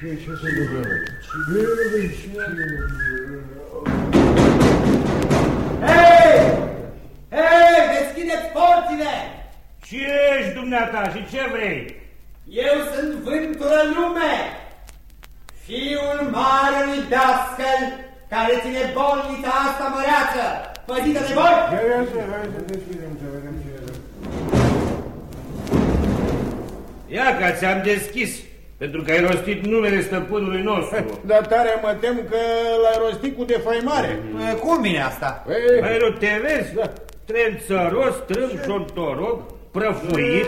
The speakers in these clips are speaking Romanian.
Ce, ce se întâmplă? Hei! Hei, deschideți porțile! Ce ești dumneata și ce vrei? Eu sunt vântură lume, fiul marelui dascăl care ține bolnița asta măreață, păzită de boli. Ia, să, hai să deschidem, să vedem ce e. Ia că ți-am deschis, pentru că ai rostit numele stăpânului nostru. Dar tare mă tem că l-ai rostit cu defăimare. Cum vine asta? Ei, Mai nu te vezi? Da. Tren țăros, strâm șontorog, prăfuit,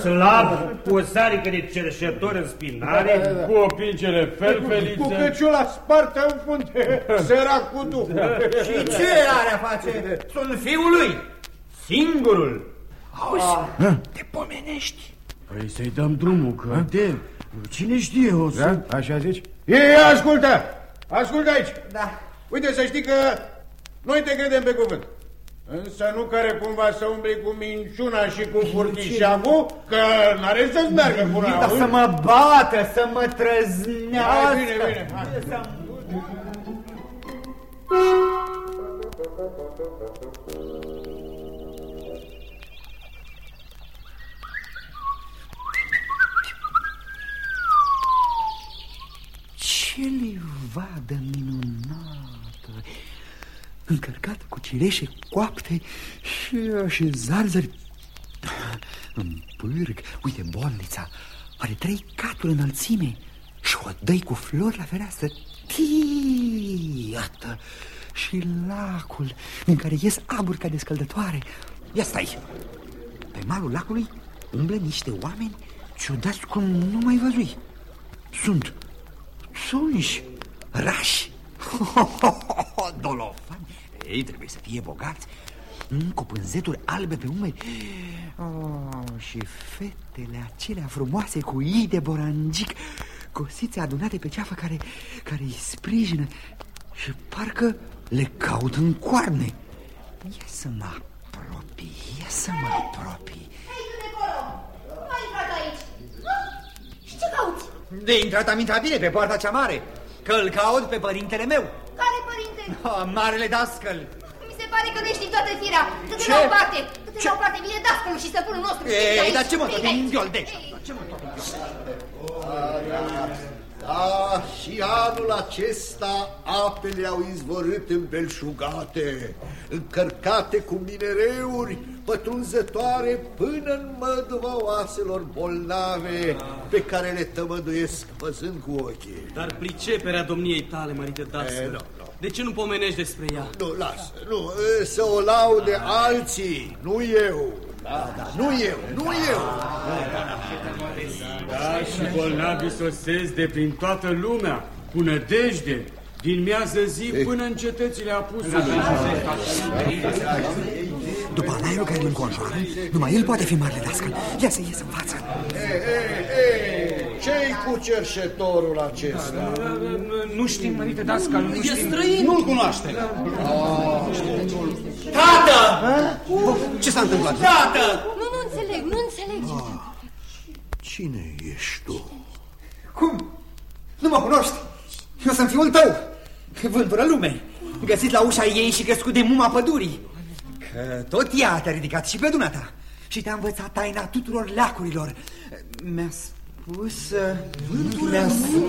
slab, cu o sarică de cerșător în spinare, Da, da, da. cu o pincere cu felfeliță. căciula spartă în frunte, săracul tu. Și ce are a face? Sunt fiul lui, singurul. Te pomenești. Păi să-i dăm drumul, că de... Cine știe, o să... Da? Așa zici? Ei, ascultă! Ascultă aici! Da. Uite, să știi că noi te credem pe cuvânt. Însă nu care cumva să umbli cu minciuna și cu furtișagul, că n-are să-ți meargă până Dar auzi? să mă bată, să mă trăznească. Hai, bine, bine, hai. Ce livadă minunată! Încărcată cu cireșe coapte și așezarzări în pârg. Uite, bolnița are trei caturi înălțime și o dăi cu flori la fereastră. Tii, Iată! Și lacul în care ies aburi ca de scăldătoare. Ia stai! Pe malul lacului umblă niște oameni ciudați cum nu mai văzui. Sunt Sunși, rași, dolofani. Ei trebuie să fie bogați, mm, cu pânzeturi albe pe umeri. Oh, și fetele acelea frumoase cu ii de borangic, cosițe adunate pe ceafă care, care îi sprijină și parcă le caut în coarne. Ia să mă apropii, ia să mă apropii. Hei, tu de acolo! Cum ai intrat aici? Ah, Și ce cauți? De intrat am intrat bine pe poarta cea mare, că îl caut pe părintele meu, Care părinte? oh, marele dascăl. Mi se pare că nu știi toată firea. Câte Ce? la o parte, câte Ce? la o parte vine dascălul și stăpânul nostru. Ei, dar ce mă tot înghioldești? Ce mă tot Da, și anul acesta apele au izvorât îmbelșugate, încărcate cu minereuri pătrunzătoare până în măduva oaselor bolnave pe care le tămăduiesc văzând cu ochii. Dar priceperea domniei tale, mărite E, dască. Nu, nu. De ce nu pomenești despre ea? Nu, lasă, nu, e, să o laude alții, nu eu. Da, da, nu eu, nu eu. Da, și bolnavii sosesc de prin toată lumea, cu nădejde, din miază zi până în cetățile apusului. După alaiul care îl înconjoară, numai el poate fi marele dascăl. Ia să ies în față. E, e, e, ce-i cu cerșetorul acesta? Nu știm, mărite dascal, nu E știm. străin! Nu-l cunoaște. Tată! Ce s-a întâmplat? Tată! Nu, nu înțeleg, nu înțeleg. Cine ești tu? Cum? Nu mă cunoști? Eu sunt fiul tău, vântură lume, găsit la ușa ei și crescut de muma pădurii. Că tot ea te-a ridicat și pe dumneata și te-a învățat taina tuturor leacurilor. Mi-a spus... Mi-a spus...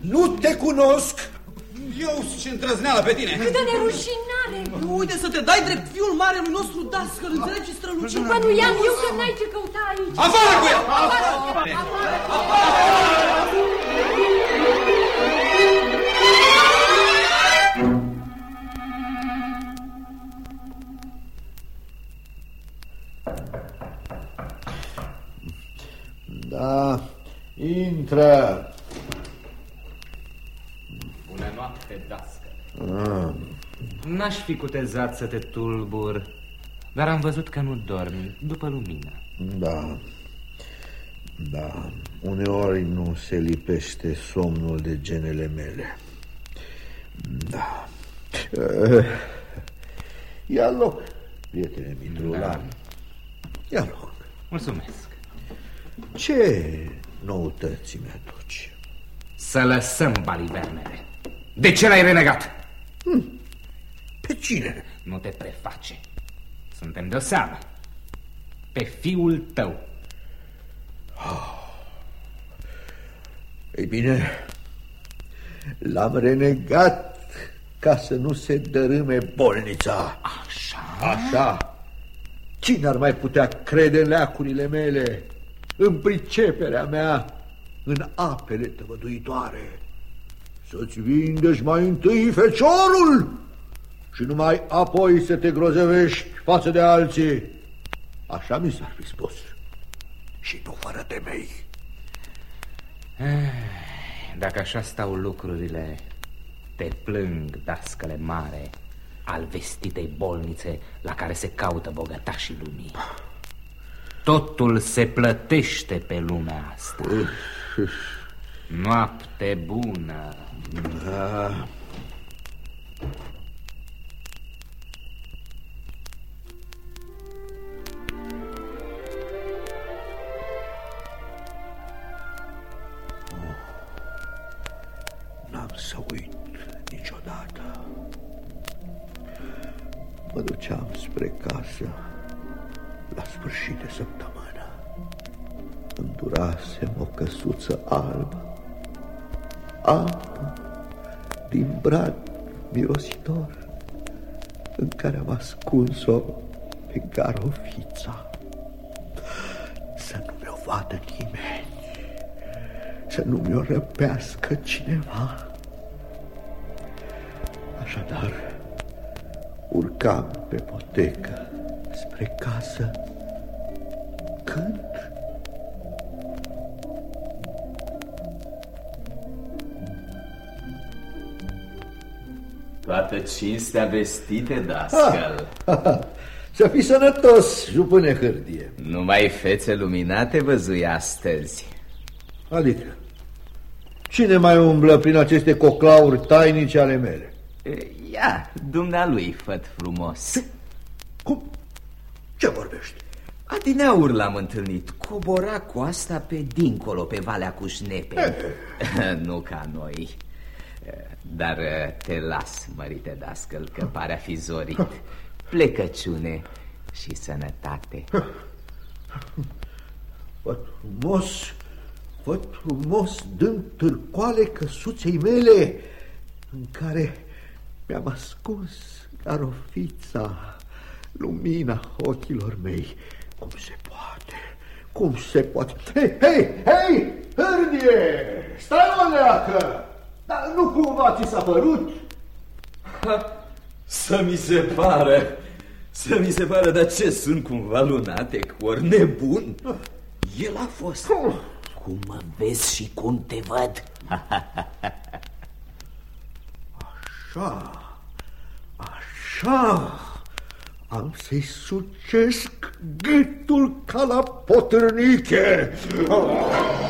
Nu te cunosc! Eu ce îndrăzneală pe tine. Câtă nerușinare! Nu uite să te dai drept fiul marelui nostru dascăl, înțelegi, strălucit? Bănuiam eu că n-ai ce căuta aici. Afară cu el! Da, intră. Bună noapte, dască. N-aș fi cutezat să te tulbur, dar am văzut că nu dormi după lumină. Da, da, uneori nu se lipește somnul de genele mele. Da. Eh, Ia loc, prietene Mitrulan. Ia loc. Mulțumesc. Ce noutăți mi-aduci? Să lăsăm balivernele. De ce l-ai renegat? Hmm. Pe cine? Nu te preface. Suntem de-o seamă. Pe fiul tău. Oh. Ei bine, l-am renegat ca să nu se dărâme bolnița. Așa? Așa. Cine ar mai putea crede în leacurile mele, în priceperea mea, în apele tăvăduitoare? Să-ți vindești mai întâi feciorul și numai apoi să te grozăvești față de alții. Așa mi s-ar fi spus. Și nu fără temei. Dacă așa stau lucrurile, te plâng, dascăle mare, al vestitei bolnițe la care se caută bogătașii lumii. Totul se plătește pe lumea asta. Noapte bună. Da. Ascuns-o pe garofița. Să nu mi-o vadă nimeni, să nu mi-o răpească cineva. Așadar, urcam pe potecă spre casă când Toată cinstea vestite, dascăl. Ah, să fii sănătos, jupâne hârdie. Numai fețe luminate văzui astăzi. Adică, cine mai umblă prin aceste coclauri tainice ale mele? Ia, dumnealui, făt frumos. Cum? Ce vorbești? Adineaur l-am întâlnit. Cobora coasta pe dincolo, pe Valea Cușnepe. nu ca noi. Dar te las, mărite dascăl, că pare a fi zorit. Plecăciune și sănătate. Văd frumos, văd frumos dând târcoale căsuței mele în care mi-am ascuns garofița, lumina ochilor mei. Cum se poate? Cum se poate? Hei, hei, hei, hârdie! Stai o leacă! Dar nu cumva ți s-a părut? Ha, să mi se pare, să mi se pare, dar ce sunt cumva lunatec, ori nebun? El a fost. Cum mă vezi și cum te văd? Așa, așa, am să-i sucesc gâtul ca la potârniche. Ticăloșii.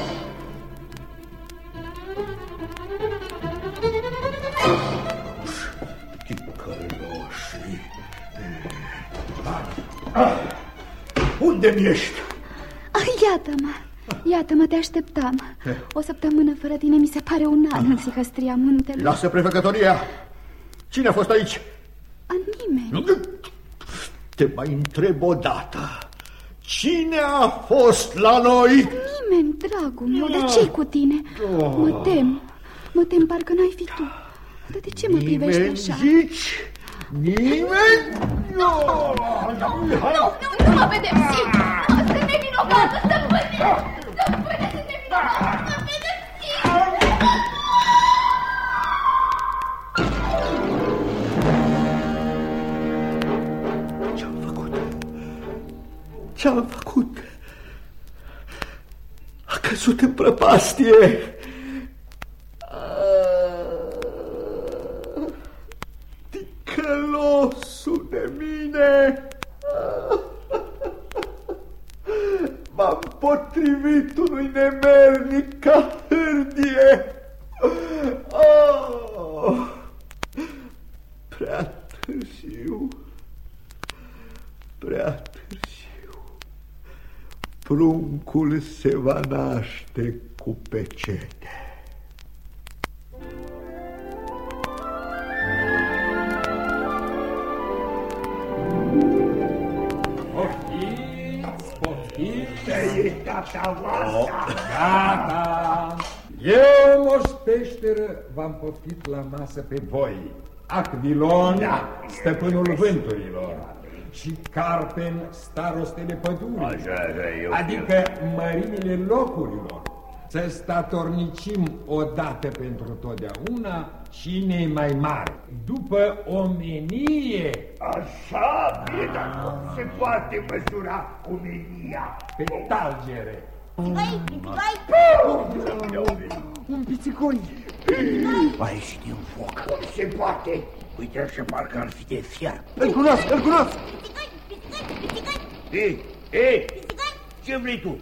Unde mi ești? Ah, Iată-mă, iată-mă, te așteptam O săptămână fără tine mi se pare un an în sihăstria muntelui Lasă prefecătoria Cine a fost aici? A nimeni Te mai întreb o dată Cine a fost la noi? Nimeni, dragul meu, dar ce cu tine? Mă tem, mă tem, parcă n-ai fi tu Dar de ce mă privești așa? zici? Nimeni? Nu, nu, nu mă pedepsi Sunt nevinovată, stăpâne Stăpâne, sunt nevinovată Mă pedepsi Ce-am făcut? Ce-am făcut? A căzut în prăpastie. Poftiți, poftiți! E tata voastră! Gata! Eu, moș peșteră, v-am poftit la masă pe voi. Acvilon, da. stăpânul vânturilor și Carpen, starostele pădurii, Așa, așa, eu adică mărimile locurilor. Să statornicim odată pentru totdeauna cine e mai mare, după omenie. Așa, bine, dar cum se poate măsura cu menia? Pe talgere. Pitigai, pitigai! Un pițicoi! Va ieși din foc. Cum se poate? Uite așa, parcă ar fi de fiar. Îl cunosc, îl cunosc! Pitigai, pitigai, pitigai! Ei, ei, ce vrei tu?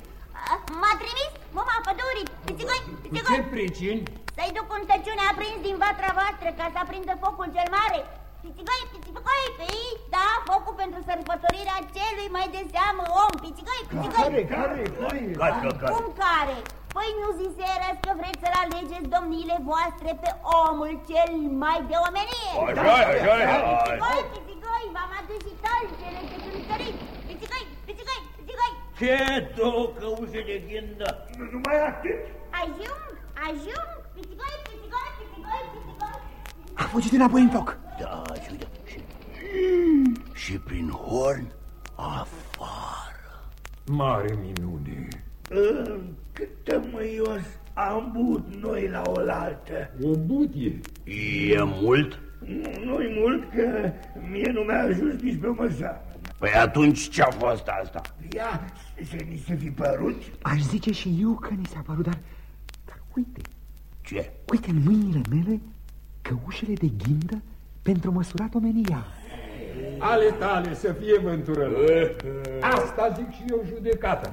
M-a trimis mama pădurii, pitigai, Ce pitigai! pricini? Să-i duc un tăciune aprins din vatra voastră ca să aprindă focul cel mare. Pitigai, pitigai, păi, da, focul pentru sărbătorirea celui mai de seamă om. Pitigai, pitigai! Care, care, care? Gata, gata. Cum care? Păi nu ziserați că vreți să-l alegeți domniile voastre pe omul cel mai de omenie? Așa, așa, așa. Pitigai, pitigai, v-am adus și talcele de cântărit. Pitigai, pitigai, pitigai! Ce două căuze de ghindă? Numai atât. Ajung, ajung, pitigai, pitigai, pitigai, pitigai! A fugit înapoi în foc. Da, și uite, și, și prin horn afară. Mare minune. Cât tămâios am băut noi la oaltă. O butie. E mult? Nu, nu-i mult, că mie nu mi-a ajuns nici pe măsa. Păi atunci ce-a fost asta? Ia, să ni se fi părut? Aș zice și eu că ni s-a părut, dar... Dar uite, Ce? uite în mâinile mele căușele de ghindă pentru măsurat omenia. Ale tale să fie mânturător. Asta zic și eu judecată.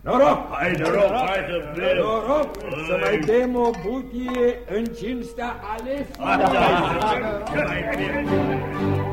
Noroc! Hai, noroc, hai să bem. Noroc să mai bem o butie în cinstea Asta alefilor. e, să mai bem. Măi,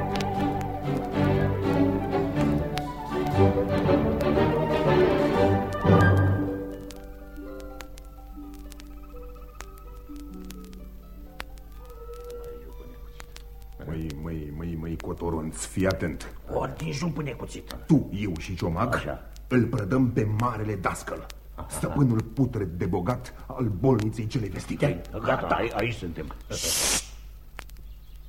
cotoronț, fii atent. Ori nici nu pune cuțită. Tu, eu și Ciomag Așa. îl prădăm pe marele dascăl, stăpânul putred de bogat al bolniței cele vestite. Gata, ai- aici suntem.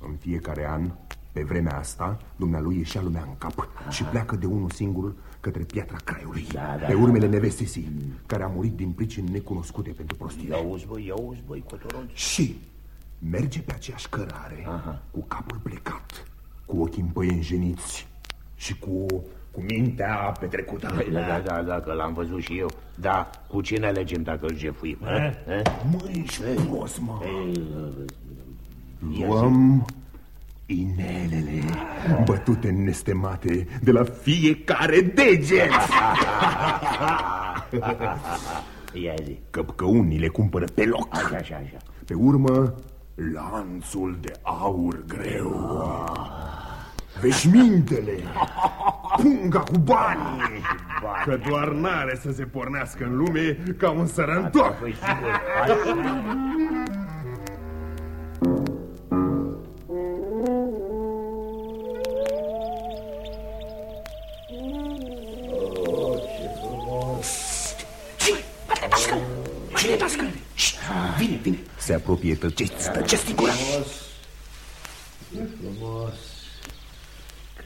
În fiecare an, pe vremea asta, dumnealui ieșea lumea în cap și pleacă de unul singur către piatra craiului, Da, da, pe da. urmele nevestei sii, care a murit din pricini necunoscute pentru prostie. Ia uzi, băi, ia uzi, băi, cotoronț. Și merge pe aceeași cărare, cu capul plecat, cu ochii împăienjeniți și cu, cu mintea petrecută. Da, da, da, da, că l-am văzut și eu. Da, cu cine alegem dacă îl jefuim? eh? Eh? Măi, frumos, mă! Luăm inelele bătute nestemate de la fiecare deget. Ia zi. Că, că unii le cumpără pe loc. Așa, așa, așa. Pe urmă, lanțul de aur greu. Veșmintele, punga cu bani. Că doar n-are să se pornească în lume ca un sărăntoc. Păi sigur, hai. Cine dascăl? Vine, vine. Se apropie tăceți, tăceți din gură. Ce frumos!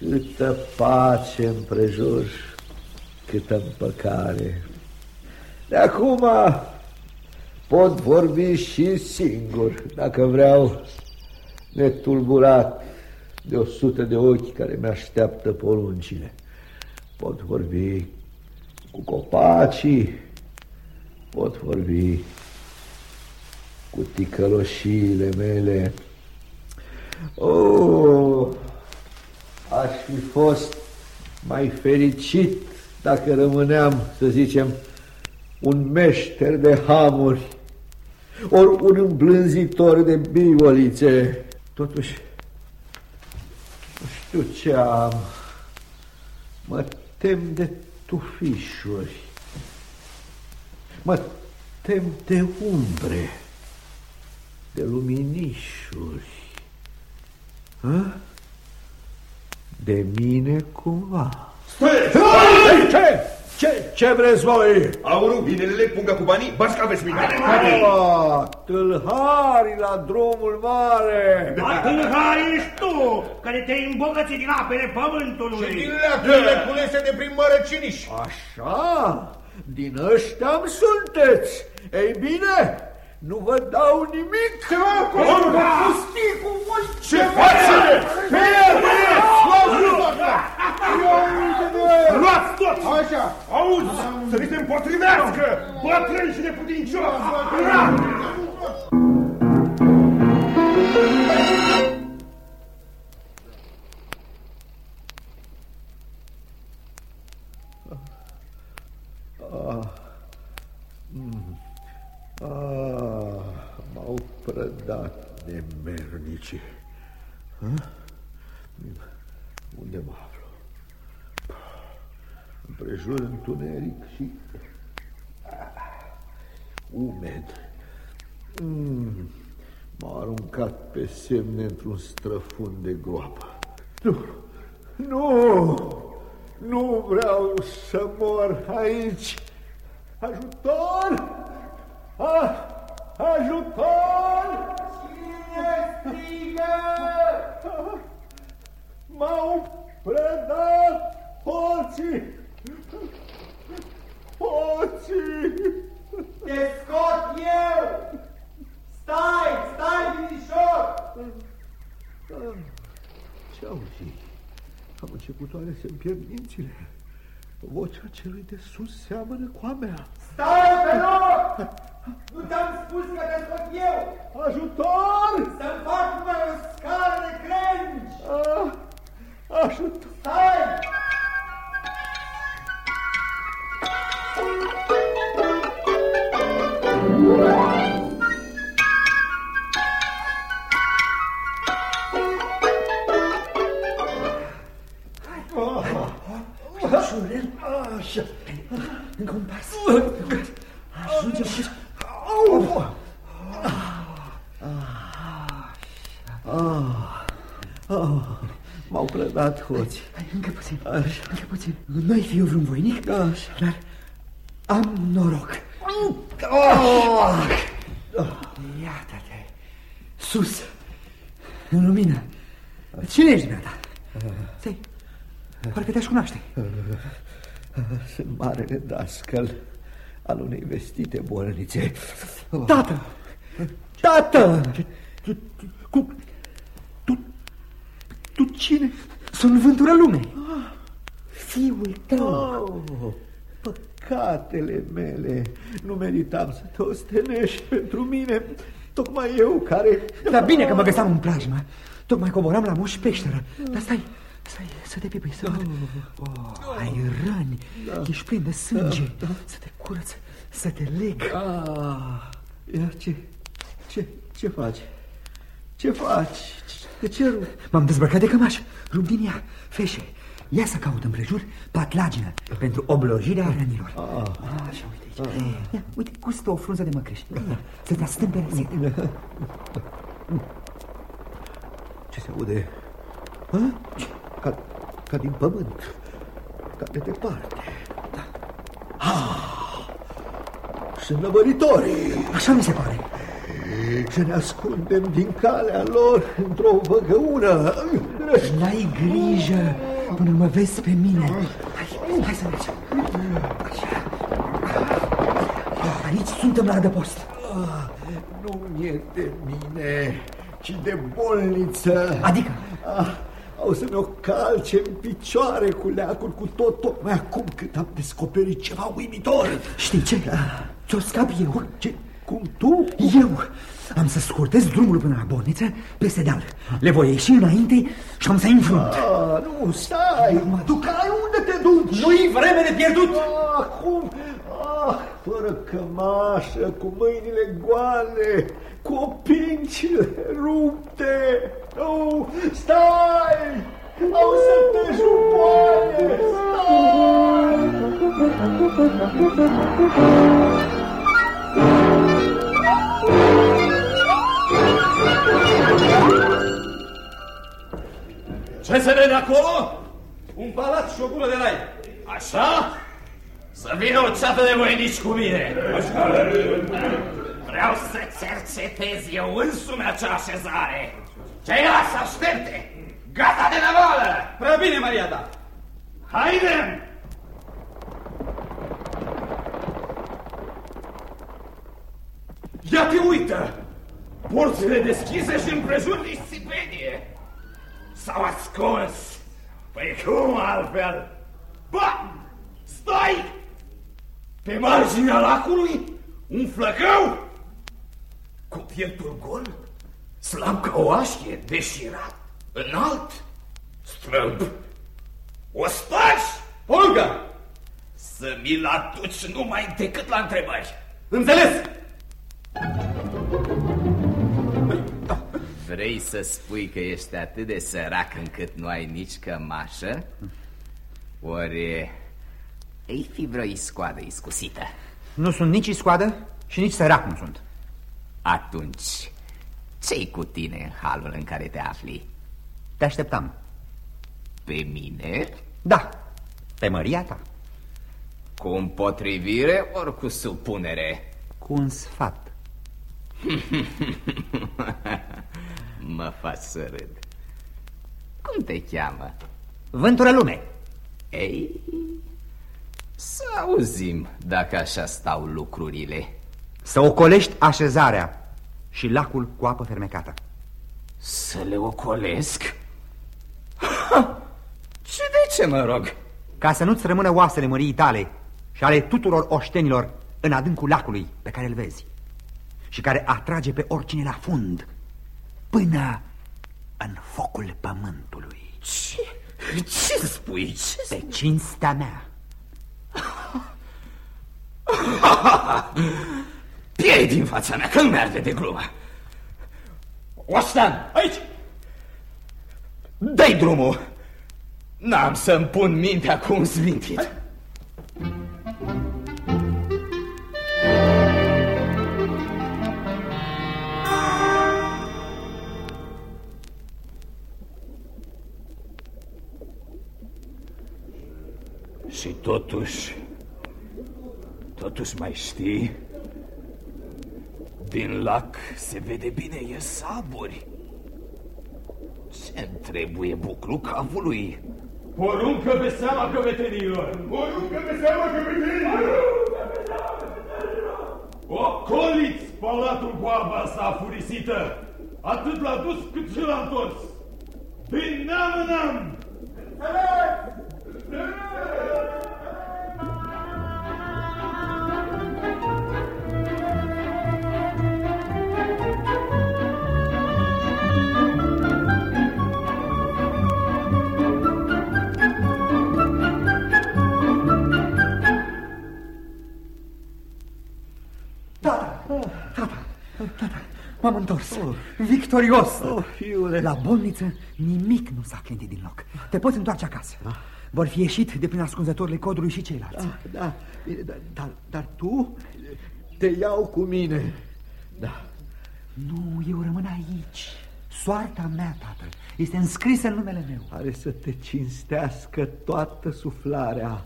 Câtă pace împrejur, câtă împăcare. De acum pot vorbi și singur, dacă vreau, netulburat de o sută de ochi care mi-așteaptă poruncile. Pot vorbi cu copacii, pot vorbi cu ticăloșiile mele. Oh, aș fi fost mai fericit dacă rămâneam, să zicem, un meșter de hamuri, ori un îmblânzitor de bivolițe. Totuși, nu știu ce am. Mă tem de tufișuri. Mă tem de umbre, de luminișuri. Ha? De mine cumva. Ce? Ce? Ce vreți voi? Aurul, vinelele, punga cu banii, bați că aveți minte. Ah, tâlhari la drumul mare! Dar tâlhari ești tu, care te-ai îmbogățit din apele pământului. Și din leacurile culese de prin mărăciniș. Așa? Din ăștia sunteți. Ei bine, nu vă dau nimic. Ce mă pustii cu voi? Ce faceți? Fie, fie! Luați tot! Așa! Auzi, să vi se împotrivească! Bătrâni și neputincioși! Ah, mm, ah, m-au prădat nemernicii. Ha? Unde mă aflu? Împrejur întuneric și umed. Mm, M-au aruncat pe semne într-un străfund de groapă. Nu, nu, nu vreau să mor aici. Ajutor! Ah, ajutor! Cine strigă? M-au predat hoții! Hoții! Te scot eu! Stai, stai, binișor! Ce auzi? Am început oare să-mi pierd mințile. Vocea celui de sus seamănă cu a mea. Stai pe loc! Nu te-am spus că te scot eu! Ajutor! Să-mi fac numai prădat hoți. Încă puțin. Încă puțin. Nu-i fiu vreun voinic, dar am noroc. Oh! Iată-te. Sus. În lumină. Cine ești, dumneata? Stai. Parcă te-aș cunoaște. Sunt marele dascăl al unei vestite bolnițe. Tată! Tată! Cu... Tu... Tu cine? Sunt vântura lumei. Fiul tău. Oh, păcatele mele. Nu meritam să te ostenești pentru mine. Tocmai eu care... Dar bine că mă găseam în plajmă. Tocmai coboram la moș peșteră. Dar stai, stai, să te pipui, să văd. Oh, ai răni, ești plin de sânge. Să te curăț, să te leg. Ah, ia ce, ce, ce faci? Ce faci? De ce rup? M-am dezbrăcat de cămaș, rup din ea, feșe. Ia să caut împrejur patlagină pentru oblojirea rănilor. Ah. Așa, uite aici. Ia, uite, gustă o frunză de măcriș. Să te astâmpere sete. Ce se aude? Ha? Ca, ca din pământ. Ca de departe. Da. Ah, sunt năvăritorii. Așa mi se pare. Să ne ascundem din calea lor într-o văgăună. N-ai grijă până mă vezi pe mine. Hai, hai să mergem. Aici suntem la adăpost. Ah, nu e de mine, ci de bolniță. Adică? Ah, au să mi-o calce în picioare cu leacul cu tot, tocmai acum cât am descoperit ceva uimitor. Știi ce? Ți-o scap eu. Ce? Cum tu? Eu am să scurtez drumul până la bolniță peste deal. Le voi ieși înainte și am să-i înfrunt. Ah, nu, stai! Mă duc. Ai unde te duci? Nu-i vreme de pierdut! Ah, cum? Ah, fără cămașă, cu mâinile goale, cu opincile rupte. Nu, stai! Au să te jupoane! Stai! Ce se vede acolo? Un palat și o gură de rai. Așa? Să vină o ceapă de voinici cu mine. Vreau să cercetez eu însumi acea așezare. Ceilalți să aștepte. Gata de navală! Prea bine, Maria da. Haidem! Ia te uită! Porțile deschise și împrejur disipenie. S-au ascuns. Păi cum altfel? Ba! Stai! Pe marginea lacului, un flăcău cu pieptul gol, slab ca o așchie, deșirat, înalt, strâmb. Ostaș! Olga! Să mi-l aduci numai decât la întrebări. Înțeles? Vrei să spui că ești atât de sărac încât nu ai nici cămașă? Ori ei fi vreo iscoadă iscusită? Nu sunt nici iscoadă și nici sărac nu sunt. Atunci, ce-i cu tine în halul în care te afli? Te așteptam. Pe mine? Da, pe Maria ta. Cu împotrivire ori cu supunere? Cu un sfat. mă faci să râd. Cum te cheamă? Vântură lume. Ei, să auzim dacă așa stau lucrurile. Să ocolești așezarea și lacul cu apă fermecată. Să le ocolesc? Ha! Și de ce, mă rog? Ca să nu-ți rămână oasele măriei tale și ale tuturor oștenilor în adâncul lacului pe care îl vezi și care atrage pe oricine la fund până în focul pământului. Ce? Ce spui? Ce Pe cinstea mea. Piei din fața mea, că nu merge de glumă. Oștan, aici! Dai drumul! N-am să-mi pun mintea cu un smintit. Și totuși, totuși mai știi? Din lac se vede bine, e saburi. Ce trebuie buclu cavului? Poruncă pe seama căvetenilor! Poruncă pe seama căvetenilor! Ocoliți palatul cu apa asta furisită! Atât l-a dus cât și l-a întors! Din neam în neam! M-am întors. Oh. Victorios. Oh, fiule. La bolniță nimic nu s-a clintit din loc. Te poți întoarce acasă. Da. Vor fi ieșit de prin ascunzătorile codului și ceilalți. Da, da. Bine, dar, dar, dar tu te iau cu mine. Da. Nu, eu rămân aici. Soarta mea, tată, este înscrisă în numele meu. Are să te cinstească toată suflarea.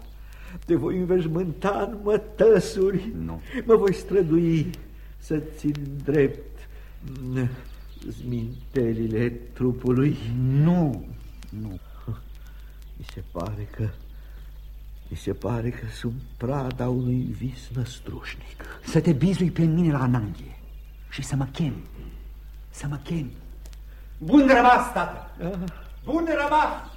Te voi înveșmânta în mătăsuri. Nu. Mă voi strădui să țin drept zmintelile trupului. Nu, nu. Mi se pare că... Mi se pare că sunt prada unui vis năstrușnic. Să te bizui pe mine la ananghie și să mă chem. Să mă chem. Bun rămas, tată! Bun rămas!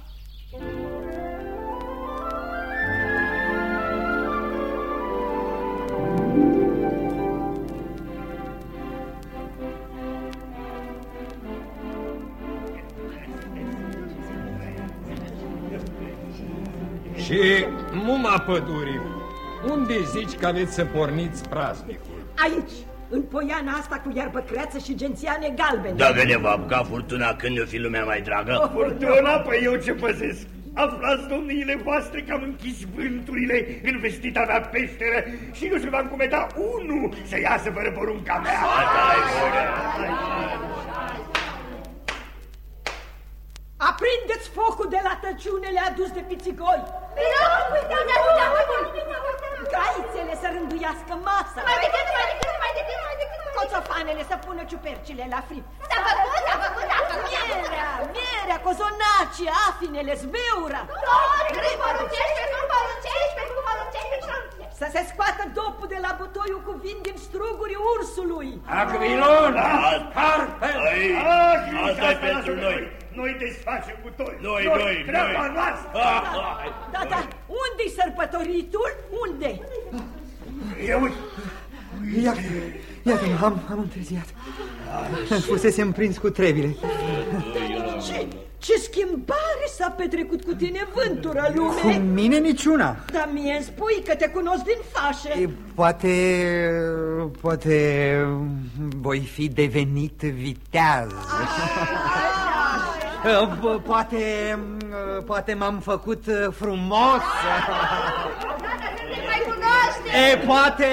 Și muma pădurii, unde zici că aveți să porniți praznicul? Aici, în poiana asta cu iarbă creață și gențiane galbene. Dacă ne va apuca furtuna când ne fi lumea mai dragă? Furtuna? Păi eu ce păzesc? Aflați, domniile voastre, că am închis vânturile în vestita mea peșteră și nu se va încumeta unul să iasă fără porunca mea. Aprindeți focul de la tăciunele adus de pițigoi! Gaițele să rânduiască masa! Mai decât, mai decât, mai decât, mai decât! Coțofanele să pună ciupercile la fript! S-a făcut, s-a făcut, s-a făcut! Mierea, mierea, cozonacii, afinele, zbeura! Nu poruncește, nu poruncește, nu poruncește, Să se scoată dopul de la butoiul cu vin din strugurii ursului! Aquilon! Carpel! Asta e pentru noi! Noi desfacem cu toți! Noi, noi, Treaba noi. noastră! Da, da, unde-i sărbătoritul? Unde? Eu uite! Iată, iată am, am întârziat. Fusesem prins cu trebile. Ce, ce schimbare s-a petrecut cu tine, vântură lume? Cu mine niciuna. Dar mie îmi spui că te cunosc din fașe. Poate, poate voi fi devenit viteaz. Po- Poate, poate m-am făcut frumos. mai cunoaște! E, poate...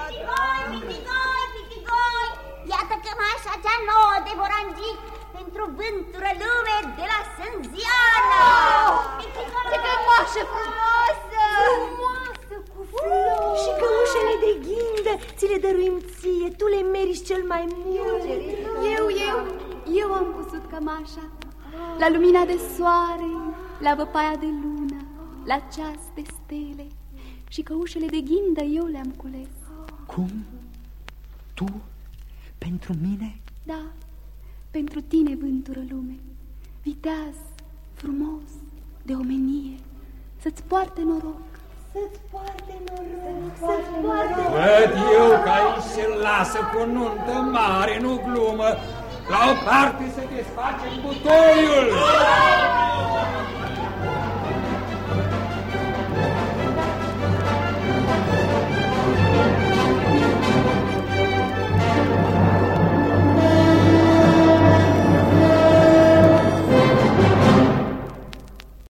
Pitigoi, pitigoi, pitigoi! Iată cămașa cea nouă de vorangic pentru vântură lume de la Sânziana! Ce cămașă frumoasă! Frumoasă, cu flori Și căușele de ghindă ți le dăruim ție Tu le meriți cel mai mult Eu, eu, eu am pusut cămașa La lumina de soare, la văpaia de lună La ceas de stele Și căușele de ghindă eu le-am cules Cum? Tu? Pentru mine? Da, pentru tine, vântură lume Viteaz, frumos, de omenie Să-ți poarte noroc Să-ți poarte noroc Să-ți poarte Văd eu că aici se lasă cu nuntă mare, nu glumă. La o parte să desfacem butoiul!